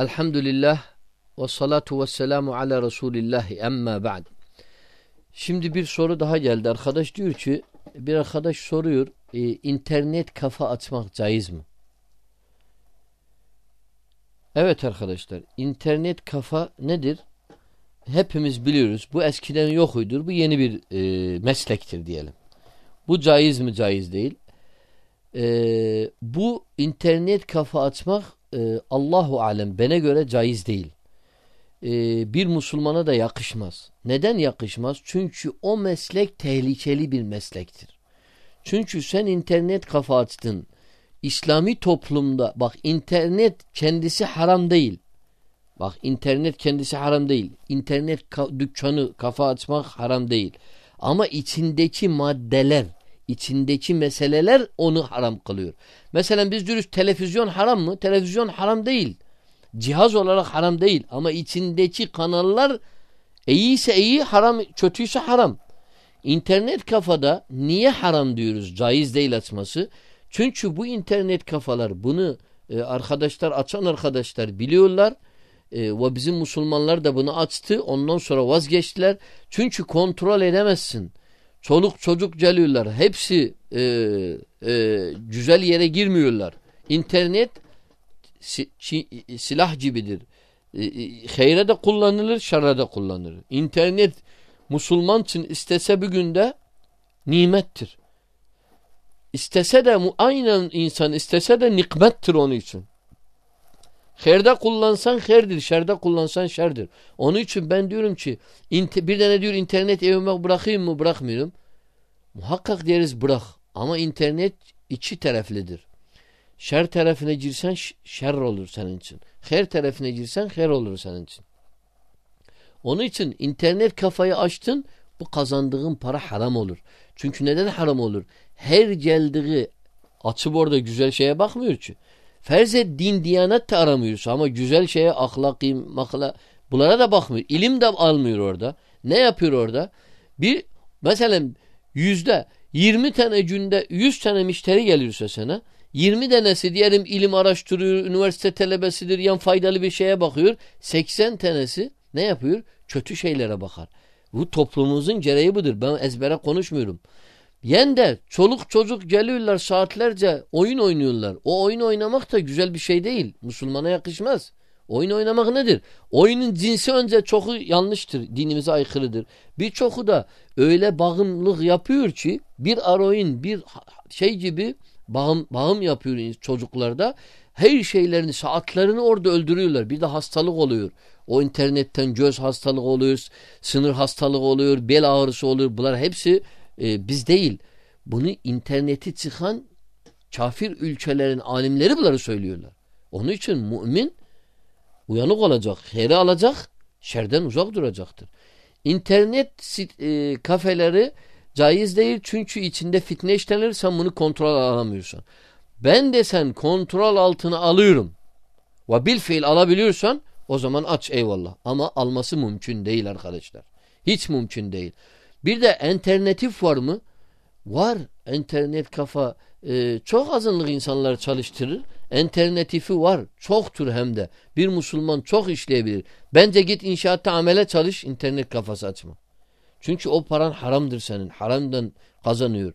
Elhamdülillah ve salatu ve selamu ala Resulillahi emma ba'd. Şimdi bir soru daha geldi. Arkadaş diyor ki bir arkadaş soruyor e, internet kafa açmak caiz mi? Evet arkadaşlar internet kafa nedir? Hepimiz biliyoruz. Bu eskiden yokuydur. Bu yeni bir e, meslektir diyelim. Bu caiz mi caiz değil. E, bu internet kafa açmak e, Allahu alem bana göre caiz değil. E, bir Müslümana da yakışmaz. Neden yakışmaz? Çünkü o meslek tehlikeli bir meslektir. Çünkü sen internet kafa açtın. İslami toplumda bak internet kendisi haram değil. Bak internet kendisi haram değil. İnternet ka dükkanı kafa açmak haram değil. Ama içindeki maddeler, içindeki meseleler onu haram kılıyor. Mesela biz diyoruz televizyon haram mı? Televizyon haram değil. Cihaz olarak haram değil. Ama içindeki kanallar iyiyse iyi, haram kötüyse haram. İnternet kafada niye haram diyoruz? Caiz değil açması. Çünkü bu internet kafalar bunu e, arkadaşlar açan arkadaşlar biliyorlar. E, ve bizim Müslümanlar da bunu açtı. Ondan sonra vazgeçtiler. Çünkü kontrol edemezsin. Çoluk çocuk geliyorlar. Hepsi e, e, güzel yere girmiyorlar. İnternet si, si, silah gibidir. E, e, hayra da kullanılır, şerre de kullanılır. İnternet Müslüman için istese bir günde nimettir. İstese de aynen insan istese de nikmettir onun için. Herde kullansan herdir, şerde kullansan şerdir. Onun için ben diyorum ki bir tane diyor internet evime bırakayım mı bırakmıyorum. Muhakkak deriz bırak. Ama internet iki taraflıdır. Şer tarafına girsen şer olur senin için. Her tarafına girsen her olur senin için. Onun için internet kafayı açtın bu kazandığın para haram olur. Çünkü neden haram olur? Her geldiği açıp orada güzel şeye bakmıyor ki. Ferz et din diyanet de aramıyorsa ama güzel şeye ahlaki makla bunlara da bakmıyor. İlim de almıyor orada. Ne yapıyor orada? Bir mesela yüzde yirmi tane günde yüz tane müşteri gelirse sana yirmi tanesi diyelim ilim araştırıyor, üniversite talebesidir, yan faydalı bir şeye bakıyor. seksen tanesi ne yapıyor? Kötü şeylere bakar. Bu toplumumuzun gereği budur. Ben ezbere konuşmuyorum. Yen de çoluk çocuk geliyorlar saatlerce oyun oynuyorlar. O oyun oynamak da güzel bir şey değil. Müslümana yakışmaz. Oyun oynamak nedir? Oyunun cinsi önce çoku yanlıştır. Dinimize aykırıdır. Birçoku da öyle bağımlılık yapıyor ki bir aroin bir şey gibi bağım, bağım yapıyor çocuklarda. Her şeylerini saatlerini orada öldürüyorlar. Bir de hastalık oluyor. O internetten göz hastalığı oluyor, sınır hastalığı oluyor, bel ağrısı oluyor. Bunlar hepsi e, biz değil. Bunu interneti çıkan kafir ülkelerin alimleri bunları söylüyorlar. Onun için mümin uyanık olacak, heri alacak, şerden uzak duracaktır. İnternet e, kafeleri caiz değil çünkü içinde fitne işlenir sen bunu kontrol alamıyorsan. Ben de sen kontrol altına alıyorum ve bil fiil alabiliyorsan o zaman aç eyvallah. Ama alması mümkün değil arkadaşlar. Hiç mümkün değil. Bir de alternatif var mı? Var. İnternet kafa e, çok azınlık insanlar çalıştırır. Alternatifi var. Çoktur hem de. Bir Müslüman çok işleyebilir. Bence git inşaatta amele çalış internet kafası açma. Çünkü o paran haramdır senin. Haramdan kazanıyor.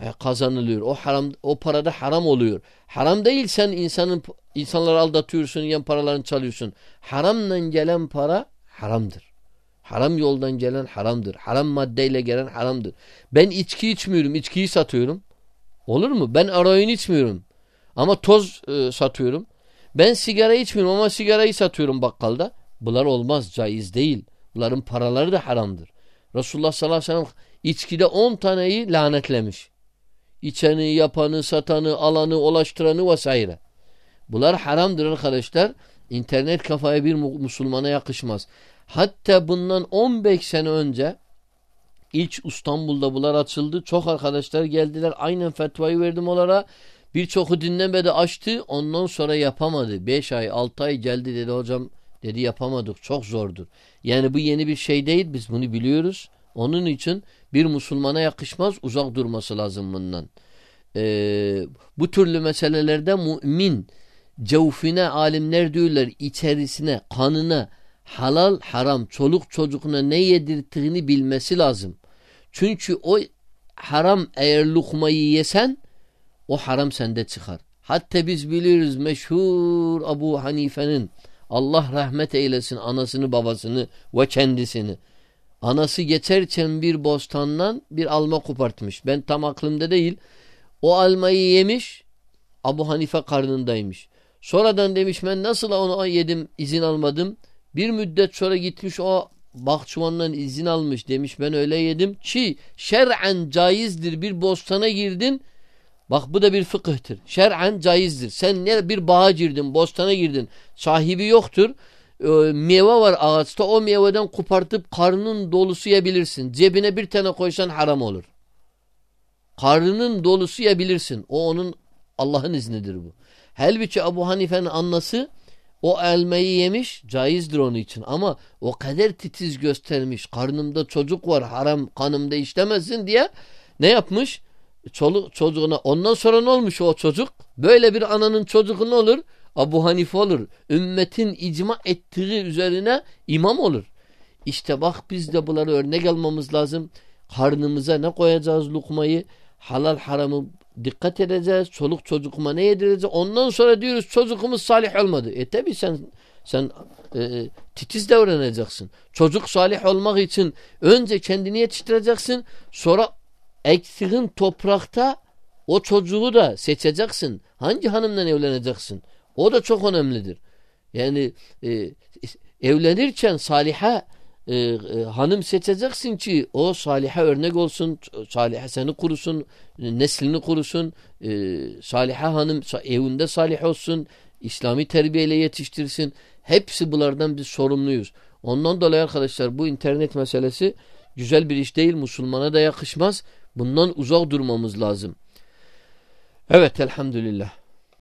E, kazanılıyor. O haram o parada haram oluyor. Haram değil sen insanın insanları aldatıyorsun, yan paralarını çalıyorsun. Haramla gelen para haramdır. Haram yoldan gelen haramdır. Haram maddeyle gelen haramdır. Ben içki içmiyorum. içkiyi satıyorum. Olur mu? Ben eroin içmiyorum. Ama toz e, satıyorum. Ben sigara içmiyorum ama sigarayı satıyorum bakkalda. Bunlar olmaz. Caiz değil. Bunların paraları da haramdır. Resulullah sallallahu aleyhi ve sellem içkide 10 taneyi lanetlemiş. İçeni, yapanı, satanı, alanı, ulaştıranı vesaire. Bunlar haramdır arkadaşlar. İnternet kafaya bir Müslümana yakışmaz. Hatta bundan 15 sene önce ilk İstanbul'da bunlar açıldı. Çok arkadaşlar geldiler. Aynen fetvayı verdim onlara. Birçoku dinlemedi açtı. Ondan sonra yapamadı. 5 ay 6 ay geldi dedi hocam dedi yapamadık. Çok zordur. Yani bu yeni bir şey değil. Biz bunu biliyoruz. Onun için bir Müslümana yakışmaz. Uzak durması lazım bundan. Ee, bu türlü meselelerde mümin cevfine alimler diyorlar içerisine kanına halal haram çoluk çocuğuna ne yedirttiğini bilmesi lazım. Çünkü o haram eğer lukmayı yesen o haram sende çıkar. Hatta biz biliriz meşhur Abu Hanife'nin Allah rahmet eylesin anasını babasını ve kendisini. Anası geçerken bir bostandan bir alma kopartmış. Ben tam aklımda değil. O almayı yemiş. Abu Hanife karnındaymış. Sonradan demiş ben nasıl onu yedim izin almadım. Bir müddet sonra gitmiş o bahçıvandan izin almış. demiş ben öyle yedim. Ki şer'en caizdir bir bostana girdin. Bak bu da bir fıkıhtır. Şer'en caizdir. Sen ne bir bağa girdin bostana girdin. Sahibi yoktur. E, meyve var ağaçta o meyveden kopartıp karnının dolusu yiyebilirsin cebine bir tane koysan haram olur. Karnının dolusu yiyebilirsin o onun Allah'ın iznidir bu halbuki Abu Hanife'nin annesi o elmayı yemiş caizdir onun için ama o kadar titiz göstermiş karnımda çocuk var haram kanımda işlemesin diye ne yapmış? Çoluk çocuğuna ondan sonra ne olmuş o çocuk? Böyle bir ananın çocuğu ne olur? Abu Hanife olur. Ümmetin icma ettiği üzerine imam olur. İşte bak biz de bunları örnek almamız lazım. Karnımıza ne koyacağız lukmayı? Halal haramı dikkat edeceğiz. Çoluk çocuğuma ne yedireceğiz? Ondan sonra diyoruz çocuğumuz salih olmadı. E tabi sen sen e, titiz davranacaksin. Çocuk salih olmak için önce kendini yetiştireceksin. Sonra eksiğin toprakta o çocuğu da seçeceksin. Hangi hanımla evleneceksin? O da çok önemlidir. Yani e, evlenirken saliha e, e, hanım seçeceksin ki o saliha örnek olsun, saliha seni kurusun, neslini kurusun, e, saliha hanım evinde salih olsun, İslami terbiyeyle yetiştirsin. Hepsi bunlardan biz sorumluyuz. Ondan dolayı arkadaşlar bu internet meselesi güzel bir iş değil. Müslümana da yakışmaz. Bundan uzak durmamız lazım. Evet elhamdülillah.